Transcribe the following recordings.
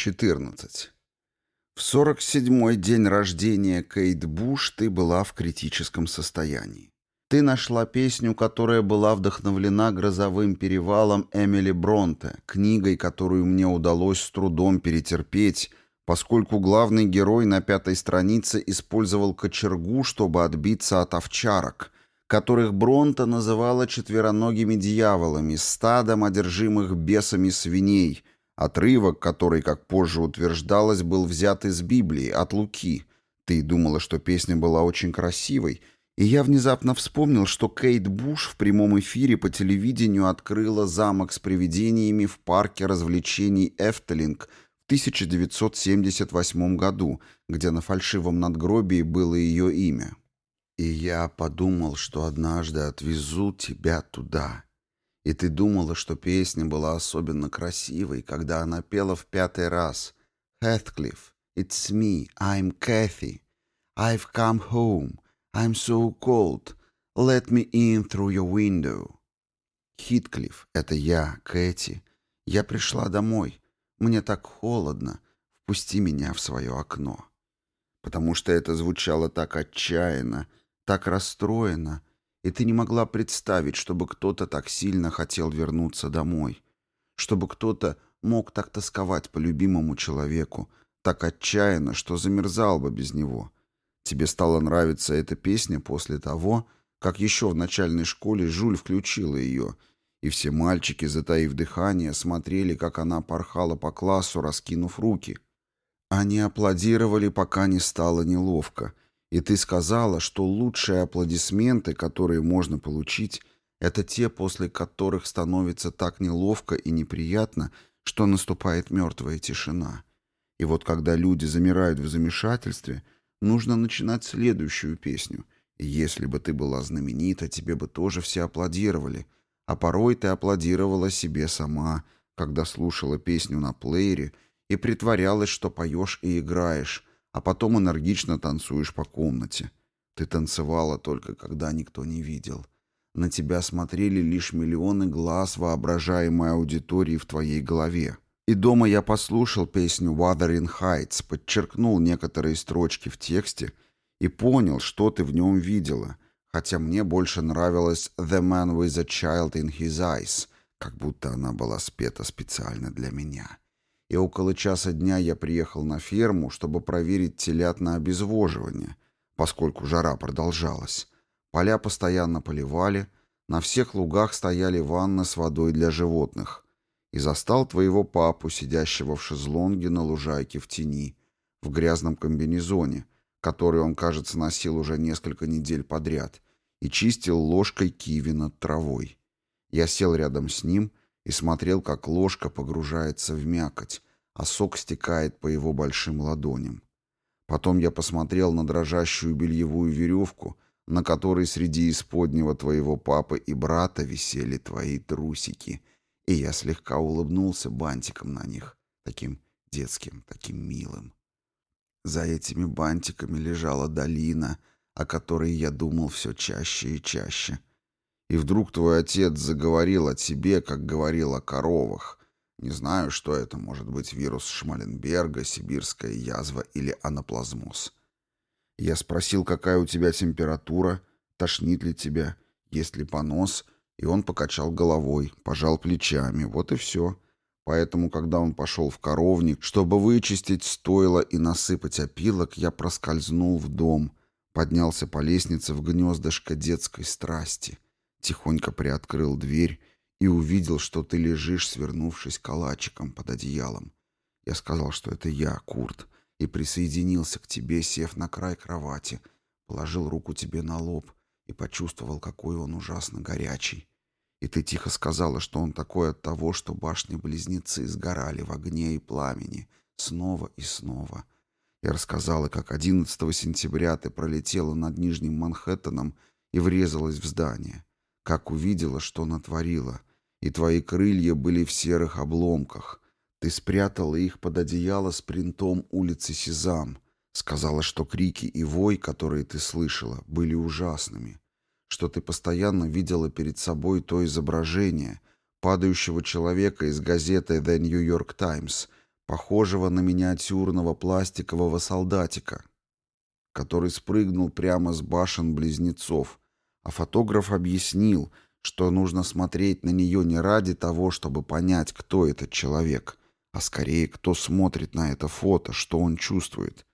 14. В 47-й день рождения Кейт Буш ты была в критическом состоянии. Ты нашла песню, которая была вдохновлена «Грозовым перевалом» Эмили Бронте, книгой, которую мне удалось с трудом перетерпеть, поскольку главный герой на пятой странице использовал кочергу, чтобы отбиться от овчарок, которых Бронте называла четвероногими дьяволами, стадом одержимых бесами свиней – Отрывок, который, как позже утверждалось, был взят из Библии, от Луки. Ты думала, что песня была очень красивой, и я внезапно вспомнил, что Кейт Буш в прямом эфире по телевидению открыла замок с привидениями в парке развлечений Эфтелинг в 1978 году, где на фальшивом надгробии было ее имя. И я подумал, что однажды отвезу тебя туда. И ты думала, что песня была особенно красивой, когда она пела в пятый раз «Heathcliff, it's me, I'm Kathy. I've come home. I'm so cold. Let me in through your window». «Хитклифф, это я, Кэти. Я пришла домой. Мне так холодно. Впусти меня в свое окно». Потому что это звучало так отчаянно, так расстроенно, и ты не могла представить, чтобы кто-то так сильно хотел вернуться домой, чтобы кто-то мог так тосковать по любимому человеку, так отчаянно, что замерзал бы без него. Тебе стала нравиться эта песня после того, как еще в начальной школе Жуль включила ее, и все мальчики, затаив дыхание, смотрели, как она порхала по классу, раскинув руки. Они аплодировали, пока не стало неловко — и ты сказала, что лучшие аплодисменты, которые можно получить, это те, после которых становится так неловко и неприятно, что наступает мертвая тишина. И вот когда люди замирают в замешательстве, нужно начинать следующую песню. Если бы ты была знаменита, тебе бы тоже все аплодировали. А порой ты аплодировала себе сама, когда слушала песню на плеере и притворялась, что поешь и играешь, а потом энергично танцуешь по комнате. Ты танцевала только, когда никто не видел. На тебя смотрели лишь миллионы глаз воображаемой аудитории в твоей голове. И дома я послушал песню «Wuthering Heights», подчеркнул некоторые строчки в тексте и понял, что ты в нем видела, хотя мне больше нравилась «The Man with a Child in His Eyes», как будто она была спета специально для меня и около часа дня я приехал на ферму, чтобы проверить телят на обезвоживание, поскольку жара продолжалась. Поля постоянно поливали, на всех лугах стояли ванны с водой для животных. И застал твоего папу, сидящего в шезлонге на лужайке в тени, в грязном комбинезоне, который он, кажется, носил уже несколько недель подряд, и чистил ложкой киви над травой. Я сел рядом с ним и смотрел, как ложка погружается в мякоть, а сок стекает по его большим ладоням. Потом я посмотрел на дрожащую бельевую веревку, на которой среди исподнего твоего папы и брата висели твои трусики, и я слегка улыбнулся бантиком на них, таким детским, таким милым. За этими бантиками лежала долина, о которой я думал все чаще и чаще — и вдруг твой отец заговорил о тебе, как говорил о коровах. Не знаю, что это может быть вирус Шмаленберга, сибирская язва или анаплазмоз. Я спросил, какая у тебя температура, тошнит ли тебя, есть ли понос, и он покачал головой, пожал плечами, вот и все. Поэтому, когда он пошел в коровник, чтобы вычистить стойло и насыпать опилок, я проскользнул в дом, поднялся по лестнице в гнездышко детской страсти — Тихонько приоткрыл дверь и увидел, что ты лежишь, свернувшись калачиком под одеялом. Я сказал, что это я, Курт, и присоединился к тебе, сев на край кровати, положил руку тебе на лоб и почувствовал, какой он ужасно горячий. И ты тихо сказала, что он такой от того, что башни-близнецы сгорали в огне и пламени снова и снова. Я рассказала, как 11 сентября ты пролетела над Нижним Манхэттеном и врезалась в здание как увидела, что натворила, и твои крылья были в серых обломках. Ты спрятала их под одеяло с принтом улицы Сезам, сказала, что крики и вой, которые ты слышала, были ужасными, что ты постоянно видела перед собой то изображение падающего человека из газеты The New York Times, похожего на миниатюрного пластикового солдатика, который спрыгнул прямо с башен близнецов, а фотограф объяснил, что нужно смотреть на нее не ради того, чтобы понять, кто этот человек, а скорее, кто смотрит на это фото, что он чувствует.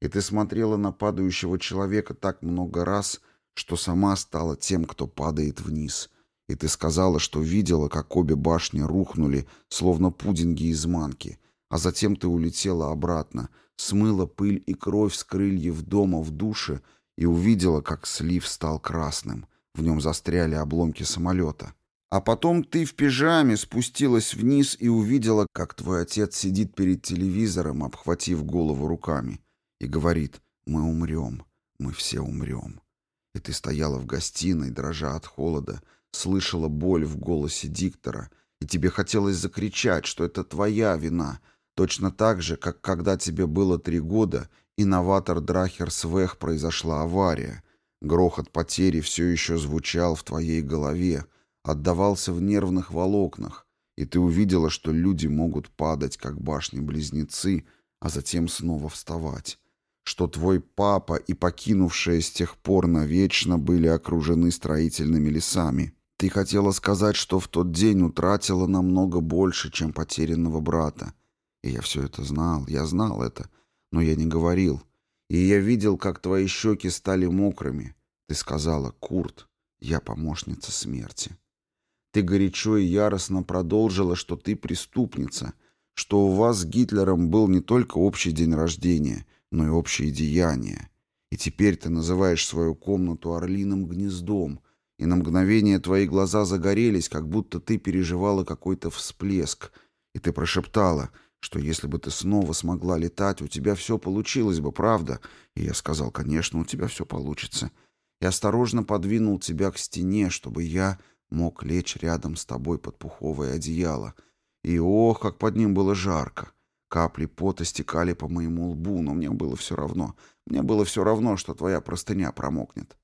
И ты смотрела на падающего человека так много раз, что сама стала тем, кто падает вниз. И ты сказала, что видела, как обе башни рухнули, словно пудинги из манки, а затем ты улетела обратно, смыла пыль и кровь с крыльев дома в душе и увидела, как слив стал красным. В нем застряли обломки самолета. А потом ты в пижаме спустилась вниз и увидела, как твой отец сидит перед телевизором, обхватив голову руками, и говорит «Мы умрем, мы все умрем». И ты стояла в гостиной, дрожа от холода, слышала боль в голосе диктора, и тебе хотелось закричать, что это твоя вина, точно так же, как когда тебе было три года, и новатор Драхер Свех произошла авария. Грохот потери все еще звучал в твоей голове, отдавался в нервных волокнах, и ты увидела, что люди могут падать, как башни-близнецы, а затем снова вставать, что твой папа и покинувшая с тех пор навечно были окружены строительными лесами. Ты хотела сказать, что в тот день утратила намного больше, чем потерянного брата. И я все это знал, я знал это, но я не говорил. И я видел, как твои щеки стали мокрыми. Ты сказала, Курт, я помощница смерти. Ты горячо и яростно продолжила, что ты преступница, что у вас с Гитлером был не только общий день рождения, но и общее деяние. И теперь ты называешь свою комнату орлиным гнездом, и на мгновение твои глаза загорелись, как будто ты переживала какой-то всплеск, и ты прошептала, что если бы ты снова смогла летать, у тебя все получилось бы, правда? И я сказал, конечно, у тебя все получится. И осторожно подвинул тебя к стене, чтобы я мог лечь рядом с тобой под пуховое одеяло. И ох, как под ним было жарко. Капли пота стекали по моему лбу, но мне было все равно. Мне было все равно, что твоя простыня промокнет.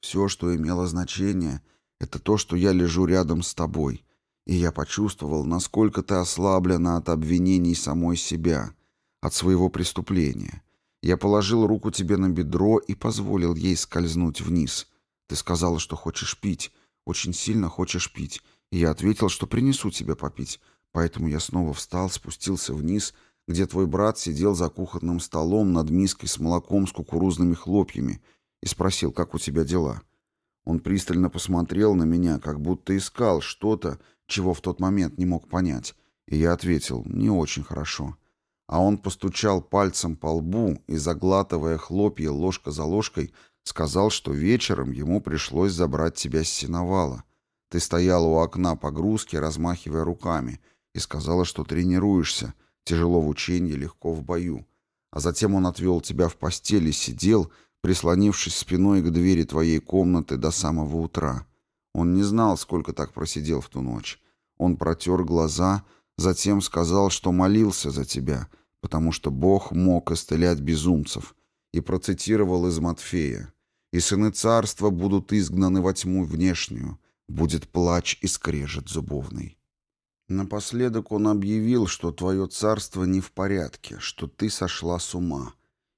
Все, что имело значение, это то, что я лежу рядом с тобой. И я почувствовал, насколько ты ослаблена от обвинений самой себя, от своего преступления. Я положил руку тебе на бедро и позволил ей скользнуть вниз. Ты сказала, что хочешь пить, очень сильно хочешь пить. И я ответил, что принесу тебе попить. Поэтому я снова встал, спустился вниз, где твой брат сидел за кухонным столом над миской с молоком с кукурузными хлопьями, и спросил, как у тебя дела. Он пристально посмотрел на меня, как будто искал что-то, чего в тот момент не мог понять. И я ответил, не очень хорошо. А он постучал пальцем по лбу и, заглатывая хлопья ложка за ложкой, Сказал, что вечером ему пришлось забрать тебя с сеновала. Ты стояла у окна погрузки, размахивая руками, и сказала, что тренируешься, тяжело в учении, легко в бою. А затем он отвел тебя в постель и сидел, прислонившись спиной к двери твоей комнаты до самого утра. Он не знал, сколько так просидел в ту ночь. Он протер глаза, затем сказал, что молился за тебя, потому что Бог мог исцелять безумцев, и процитировал из Матфея. «И сыны царства будут изгнаны во тьму внешнюю, будет плач и скрежет зубовный». Напоследок он объявил, что твое царство не в порядке, что ты сошла с ума.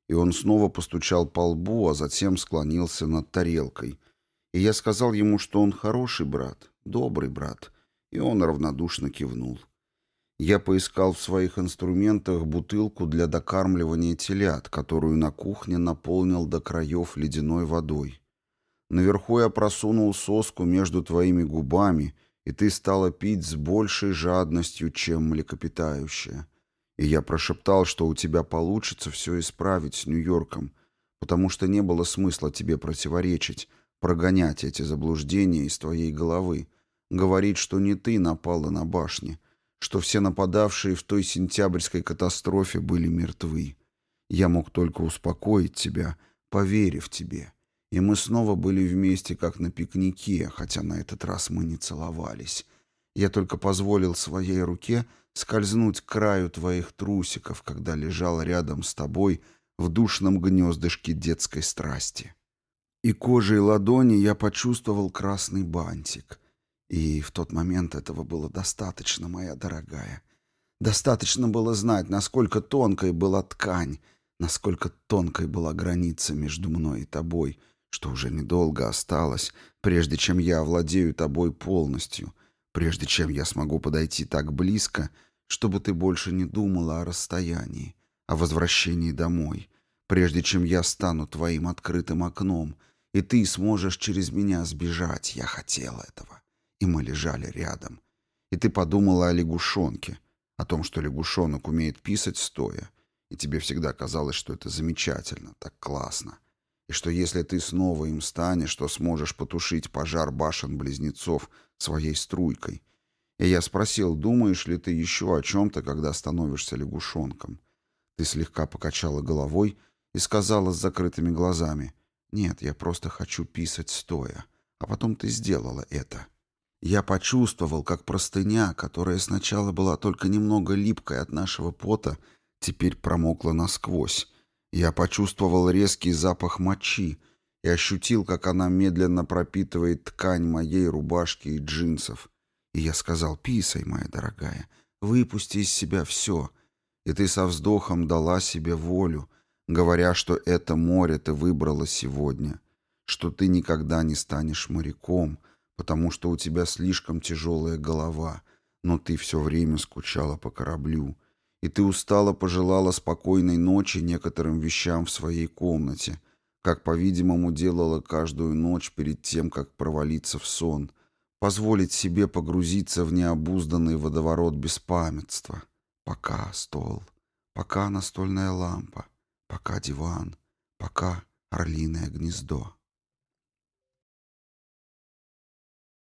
И он снова постучал по лбу, а затем склонился над тарелкой. И я сказал ему, что он хороший брат, добрый брат, и он равнодушно кивнул. Я поискал в своих инструментах бутылку для докармливания телят, которую на кухне наполнил до краев ледяной водой. Наверху я просунул соску между твоими губами, и ты стала пить с большей жадностью, чем млекопитающая. И я прошептал, что у тебя получится все исправить с Нью-Йорком, потому что не было смысла тебе противоречить, прогонять эти заблуждения из твоей головы, говорить, что не ты напала на башни, что все нападавшие в той сентябрьской катастрофе были мертвы. Я мог только успокоить тебя, поверив тебе. И мы снова были вместе, как на пикнике, хотя на этот раз мы не целовались. Я только позволил своей руке скользнуть к краю твоих трусиков, когда лежал рядом с тобой в душном гнездышке детской страсти. И кожей ладони я почувствовал красный бантик — и в тот момент этого было достаточно, моя дорогая. Достаточно было знать, насколько тонкой была ткань, насколько тонкой была граница между мной и тобой, что уже недолго осталось, прежде чем я овладею тобой полностью, прежде чем я смогу подойти так близко, чтобы ты больше не думала о расстоянии, о возвращении домой, прежде чем я стану твоим открытым окном, и ты сможешь через меня сбежать. Я хотел этого. И мы лежали рядом. И ты подумала о лягушонке, о том, что лягушонок умеет писать стоя, и тебе всегда казалось, что это замечательно, так классно, и что если ты снова им станешь, то сможешь потушить пожар башен-близнецов своей струйкой. И я спросил, думаешь ли ты еще о чем-то, когда становишься лягушонком? Ты слегка покачала головой и сказала с закрытыми глазами, «Нет, я просто хочу писать стоя». А потом ты сделала это. Я почувствовал, как простыня, которая сначала была только немного липкой от нашего пота, теперь промокла насквозь. Я почувствовал резкий запах мочи и ощутил, как она медленно пропитывает ткань моей рубашки и джинсов. И я сказал, писай, моя дорогая, выпусти из себя все. И ты со вздохом дала себе волю, говоря, что это море ты выбрала сегодня, что ты никогда не станешь моряком — потому что у тебя слишком тяжелая голова, но ты все время скучала по кораблю, и ты устало пожелала спокойной ночи некоторым вещам в своей комнате, как, по-видимому, делала каждую ночь перед тем, как провалиться в сон, позволить себе погрузиться в необузданный водоворот беспамятства. Пока стол, пока настольная лампа, пока диван, пока орлиное гнездо.